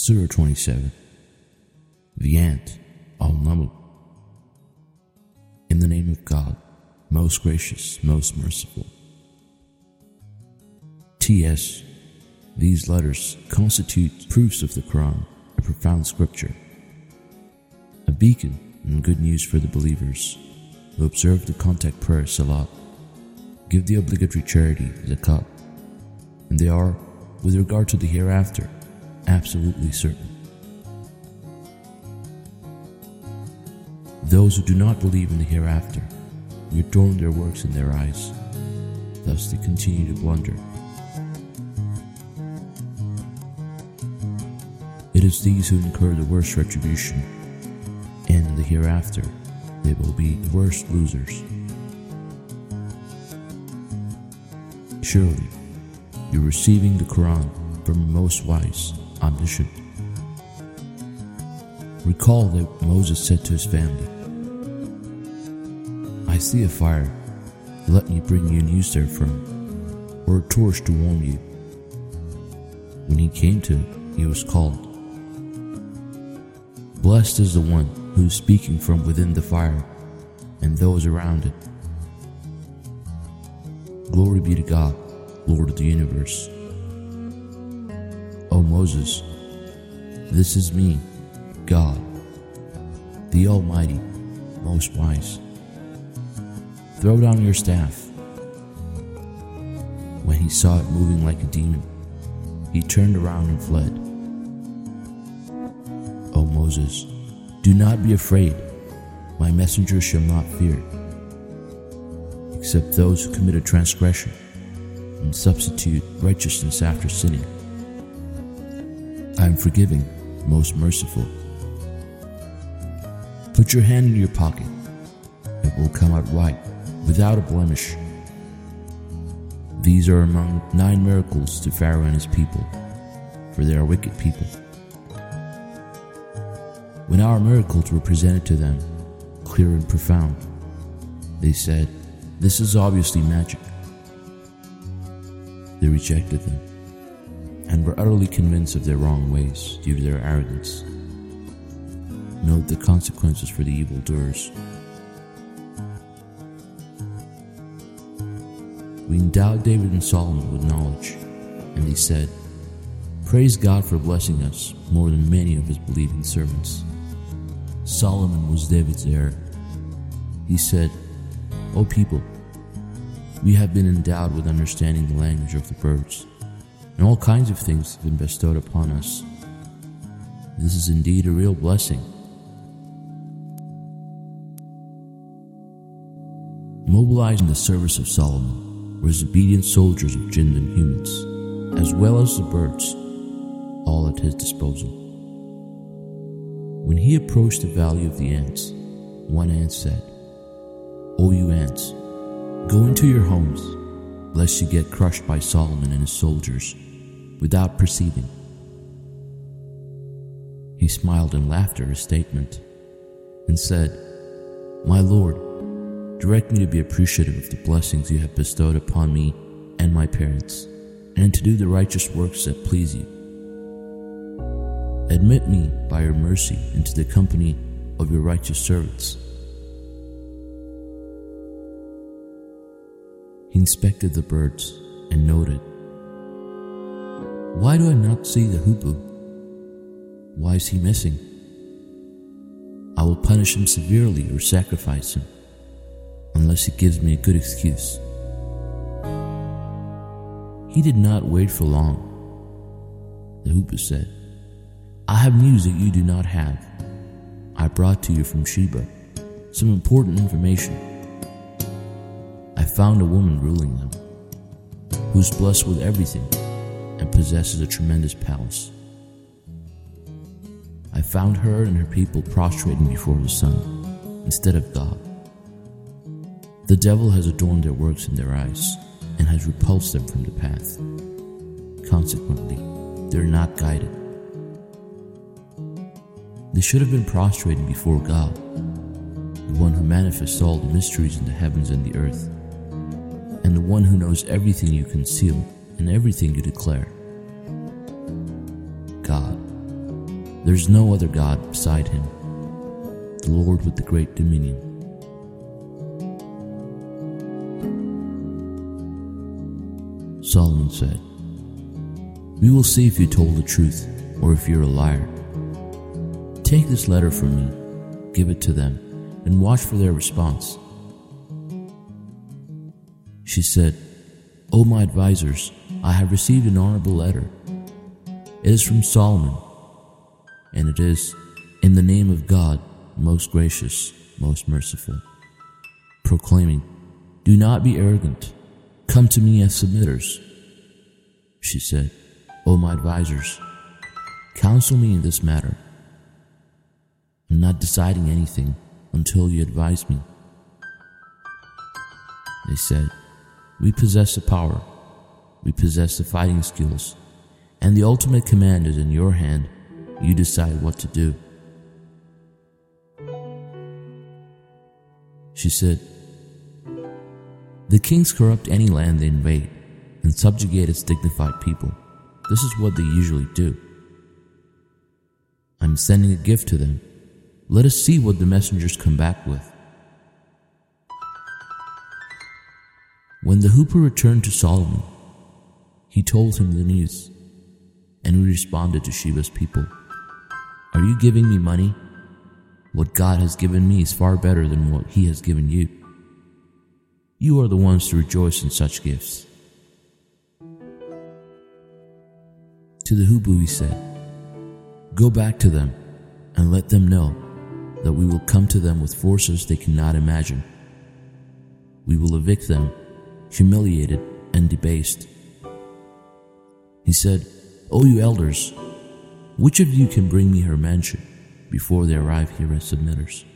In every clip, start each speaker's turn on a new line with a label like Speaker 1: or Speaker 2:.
Speaker 1: Surah 27 The Ant, Al Naml. In the name of God, most gracious, most merciful. T.S. These letters constitute proofs of the Quran, a profound scripture, a beacon and good news for the believers who observe the contact prayer Salat, give the obligatory charity Zakat, and they are, with regard to the hereafter, absolutely certain. Those who do not believe in the hereafter, we adorn their works in their eyes, thus they continue to blunder. It is these who incur the worst retribution, and in the hereafter they will be the worst losers. Surely, you're receiving the Quran from the most wise, omniscient. Recall that Moses said to his family, I see a fire, let me bring you news therefrom, or a torch to warm you. When he came to it, he was called. Blessed is the one who is speaking from within the fire, and those around it. Glory be to God, Lord of the universe. O Moses, this is me, God, the Almighty, most wise. Throw down your staff. When he saw it moving like a demon, he turned around and fled. O Moses, do not be afraid. My messengers shall not fear, except those who commit a transgression and substitute righteousness after sinning. I am forgiving, most merciful. Put your hand in your pocket. It will come out white, without a blemish. These are among nine miracles to Pharaoh and his people, for they are wicked people. When our miracles were presented to them, clear and profound, they said, This is obviously magic. They rejected them and were utterly convinced of their wrong ways due to their arrogance. Note the consequences for the evildoers. We endowed David and Solomon with knowledge, and they said, Praise God for blessing us more than many of his believing servants. Solomon was David's heir. He said, O people, we have been endowed with understanding the language of the birds, and all kinds of things have been bestowed upon us. This is indeed a real blessing. Mobilized in the service of Solomon were his obedient soldiers of jinn and humans, as well as the birds, all at his disposal. When he approached the valley of the ants, one ant said, O you ants, go into your homes, lest you get crushed by Solomon and his soldiers, without perceiving. He smiled and laughed at her statement, and said, My Lord, direct me to be appreciative of the blessings you have bestowed upon me and my parents, and to do the righteous works that please you. Admit me by your mercy into the company of your righteous servants. He inspected the birds and noted, Why do I not see the hoopoe? Why is he missing? I will punish him severely or sacrifice him, unless he gives me a good excuse. He did not wait for long. The hoopoe said, I have news that you do not have. I brought to you from Sheba some important information. I found a woman ruling them, who's blessed with everything and possesses a tremendous palace. I found her and her people prostrating before the sun instead of God. The devil has adorned their works in their eyes and has repulsed them from the path. Consequently, they are not guided. They should have been prostrating before God, the one who manifests all the mysteries in the heavens and the earth, and the one who knows everything you conceal and everything you declare. God, There's no other God beside him, the Lord with the great dominion. Solomon said, We will see if you told the truth or if you're a liar. Take this letter from me, give it to them, and watch for their response. She said, O my advisers, I have received an honorable letter. It is from Solomon, and it is, in the name of God, most gracious, most merciful, proclaiming, Do not be arrogant Come to me as submitters. She said, O my advisers, counsel me in this matter. I'm not deciding anything until you advise me. They said, We possess the power, we possess the fighting skills, and the ultimate command is in your hand. You decide what to do. She said, the kings corrupt any land they invade and subjugate its dignified people. This is what they usually do. I'm sending a gift to them. Let us see what the messengers come back with. When the hoopoe returned to Solomon, he told him the news, and he responded to Sheba's people Are you giving me money? What God has given me is far better than what he has given you. You are the ones to rejoice in such gifts. To the hoopoe he said, Go back to them and let them know that we will come to them with forces they cannot imagine. We will evict them, humiliated and debased. He said, O you elders, which of you can bring me her mansion before they arrive here as submitters?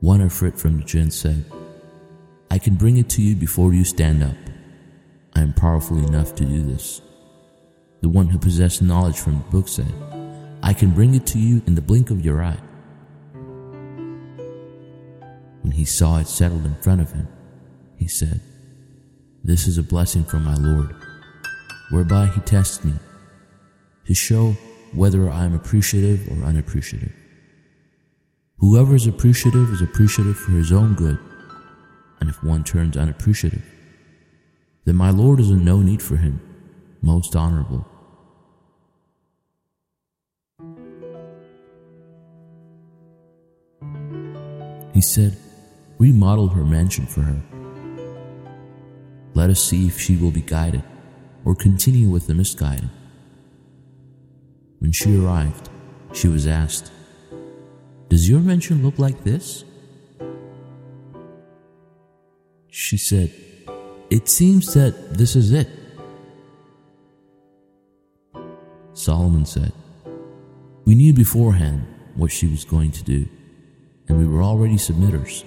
Speaker 1: One Ifrit from the jinn said, I can bring it to you before you stand up. I am powerful enough to do this. The one who possessed knowledge from the book said, I can bring it to you in the blink of your eye. When he saw it settled in front of him, he said, This is a blessing from my Lord, whereby he tests me to show whether I am appreciative or unappreciative. Whoever is appreciative is appreciative for his own good and if one turns unappreciative, then my Lord is in no need for him, most honorable. He said, Remodel her mansion for her. Let us see if she will be guided or continue with the misguided. When she arrived, she was asked, Does your mansion look like this? She said, It seems that this is it. Solomon said, We knew beforehand what she was going to do, and we were already submitters.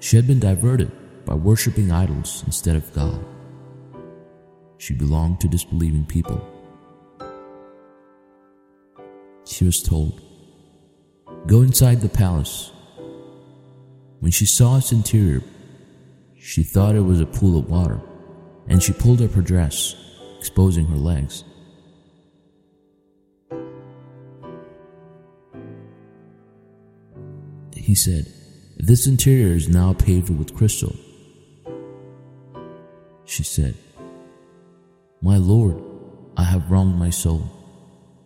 Speaker 1: She had been diverted by worshipping idols instead of God. She belonged to disbelieving people. She was told, Go inside the palace. When she saw its interior, she thought it was a pool of water, and she pulled up her dress, exposing her legs. He said, This interior is now paved with crystal. She said, My Lord, I have wronged my soul.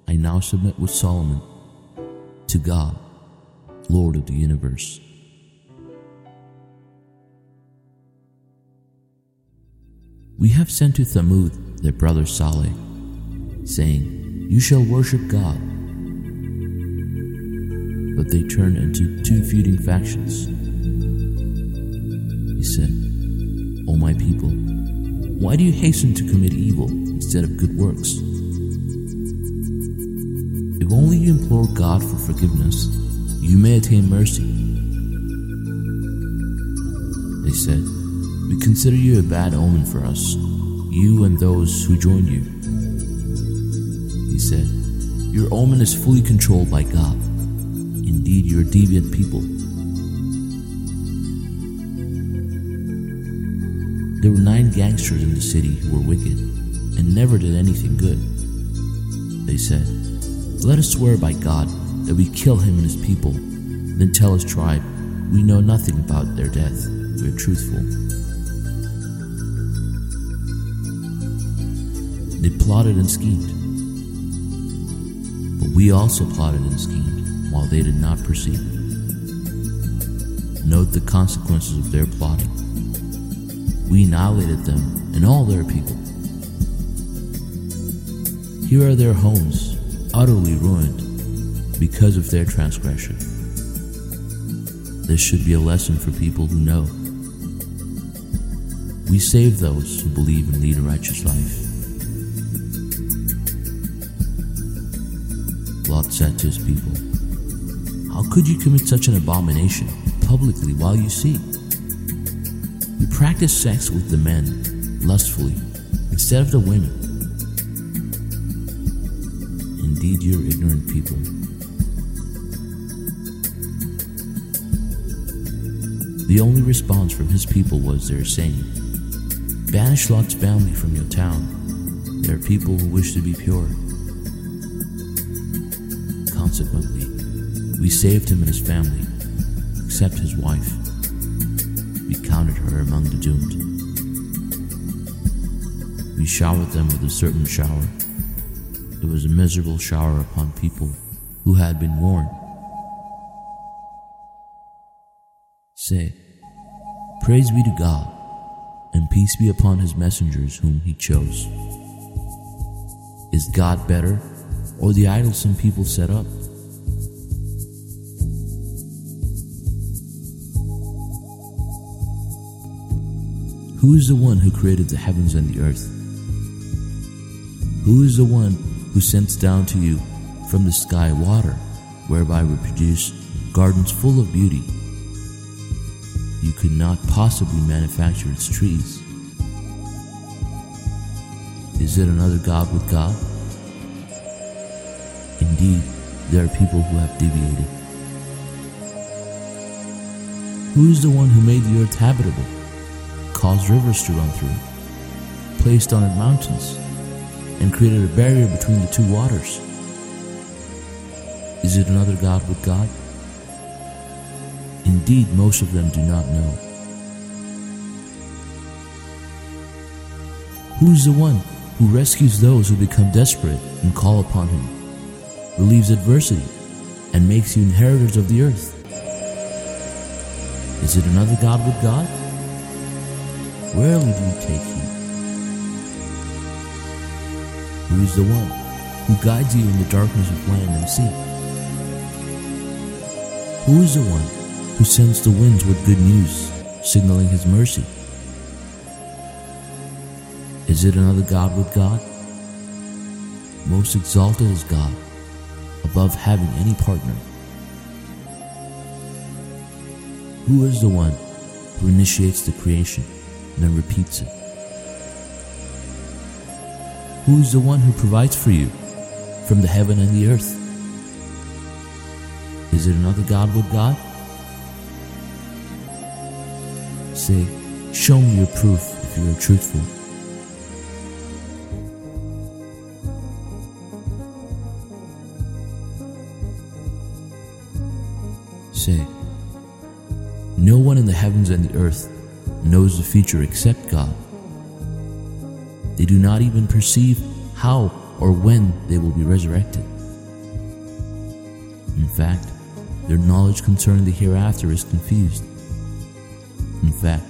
Speaker 1: I now submit with Solomon to God, Lord of the universe. We have sent to Thamud their brother Saleh, saying, You shall worship God. But they turned into two feuding factions. He said, O my people, why do you hasten to commit evil instead of good works? If only you implore God for forgiveness, you may attain mercy. They said, we consider you a bad omen for us, you and those who join you. He said, Your omen is fully controlled by God. Indeed, you are deviant people. There were nine gangsters in the city who were wicked and never did anything good. They said, Let us swear by God that we kill him and his people, then tell his tribe, We know nothing about their death. We are truthful. They plotted and schemed. But we also plotted and schemed while they did not perceive. Note the consequences of their plotting. We annihilated them and all their people. Here are their homes, utterly ruined because of their transgression. This should be a lesson for people who know. We save those who believe and lead a righteous life. Lot said to his people, How could you commit such an abomination publicly while you see? You practice sex with the men lustfully instead of the women. Indeed, you're ignorant people. The only response from his people was their saying, Banish Lot's family from your town. There are people who wish to be pure. Consequently, we saved him and his family, except his wife. Her among the doomed. We showered them with a certain shower. It was a miserable shower upon people who had been warned. Say, Praise be to God, and peace be upon his messengers whom he chose. Is God better, or the idols some people set up? Who is the one who created the heavens and the earth? Who is the one who sends down to you from the sky water, whereby we produce gardens full of beauty? You could not possibly manufacture its trees. Is it another God with God? Indeed, there are people who have deviated. Who is the one who made the earth habitable? Caused rivers to run through, placed on it mountains, and created a barrier between the two waters. Is it another God with God? Indeed, most of them do not know. Who is the one who rescues those who become desperate and call upon him, relieves adversity, and makes you inheritors of the earth? Is it another God with God? Rarely do you take heed. Who is the one who guides you in the darkness of land and sea? Who is the one who sends the winds with good news, signaling his mercy? Is it another God with God? Most exalted is God, above having any partner. Who is the one who initiates the creation? And then repeats it. Who is the one who provides for you from the heaven and the earth? Is it another God with God? Say, show me your proof if you are truthful. Say, no one in the heavens and the earth knows the future except God. They do not even perceive how or when they will be resurrected. In fact, their knowledge concerning the hereafter is confused. In fact,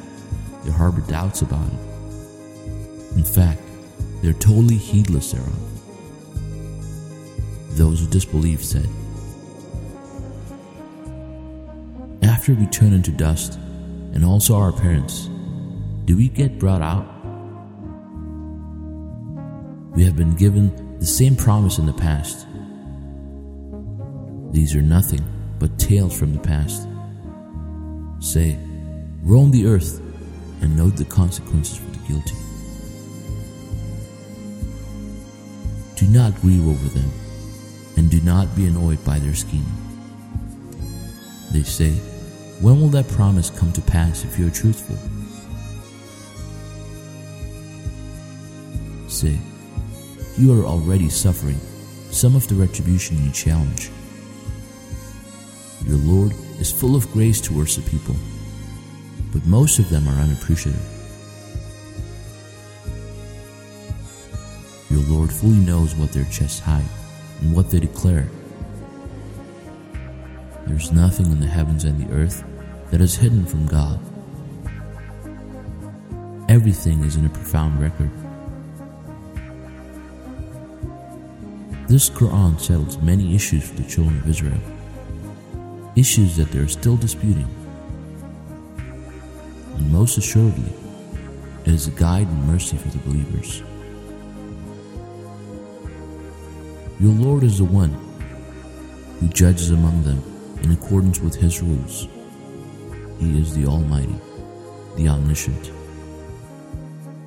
Speaker 1: they harbor doubts about it. In fact, they're totally heedless thereof. Those who disbelieve said, After we turn into dust, and also our parents, do we get brought out? We have been given the same promise in the past. These are nothing but tales from the past. Say, roam the earth and note the consequences for the guilty. Do not grieve over them, and do not be annoyed by their scheming. They say, when will that promise come to pass if you are truthful? Say, you are already suffering some of the retribution you challenge. Your Lord is full of grace towards the people, but most of them are unappreciative. Your Lord fully knows what their chests hide and what they declare. There's nothing in the heavens and the earth that is hidden from God. Everything is in a profound record. This Quran settles many issues for the children of Israel issues that they're still disputing. And most assuredly, it is a guide and mercy for the believers. Your Lord is the one who judges among them in accordance with His rules. He is the Almighty, the Omniscient.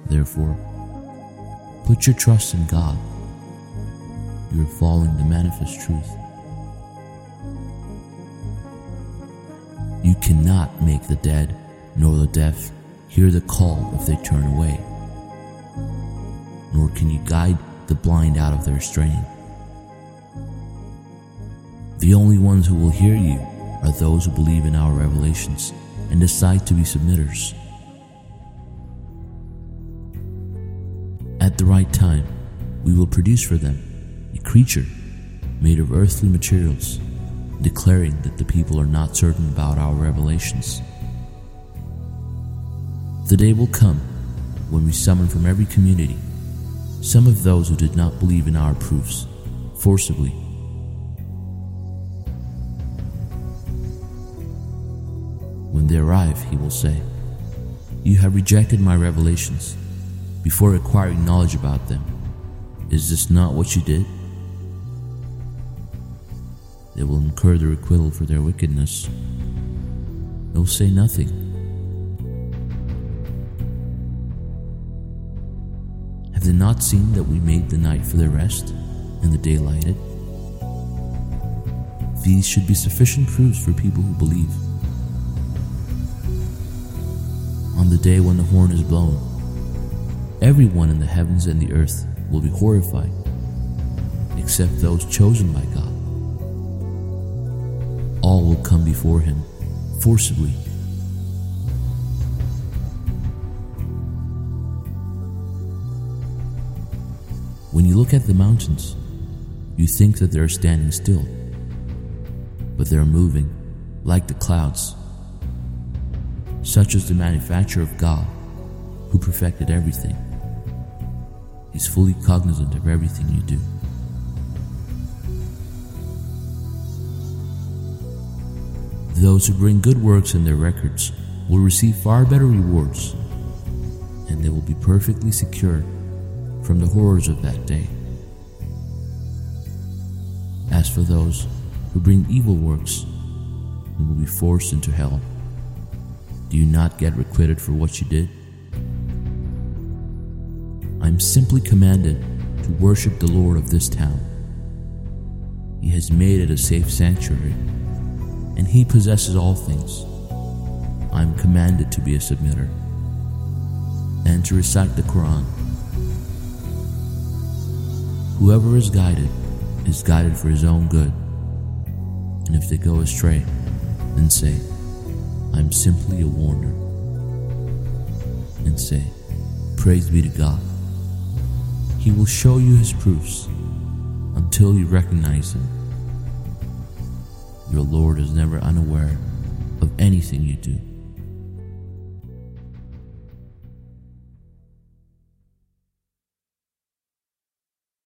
Speaker 1: Therefore, put your trust in God. You are following the manifest truth. You cannot make the dead nor the deaf hear the call if they turn away, nor can you guide the blind out of their straying. The only ones who will hear you are those who believe in our revelations and decide to be submitters. At the right time, we will produce for them a creature made of earthly materials declaring that the people are not certain about our revelations. The day will come when we summon from every community some of those who did not believe in our proofs forcibly. They arrive, he will say, You have rejected my revelations before acquiring knowledge about them. Is this not what you did? They will incur the requital for their wickedness. They will say nothing. Have they not seen that we made the night for their rest and the day lighted? These should be sufficient proofs for people who believe. The day when the horn is blown, everyone in the heavens and the earth will be horrified, except those chosen by God all will come before him forcibly. When you look at the mountains, you think that they are standing still, but they are moving like the clouds. Such is the manufacture of God, who perfected everything. He's fully cognizant of everything you do. Those who bring good works in their records will receive far better rewards, and they will be perfectly secure from the horrors of that day. As for those who bring evil works, they will be forced into hell. Do you not get requited for what you did? I am simply commanded to worship the Lord of this town. He has made it a safe sanctuary and he possesses all things. I am commanded to be a submitter and to recite the Quran. Whoever is guided is guided for his own good, and if they go astray, then say, I am simply a warner, and say, Praise be to God. He will show you his proofs until you recognize him your Lord is never unaware of anything you do.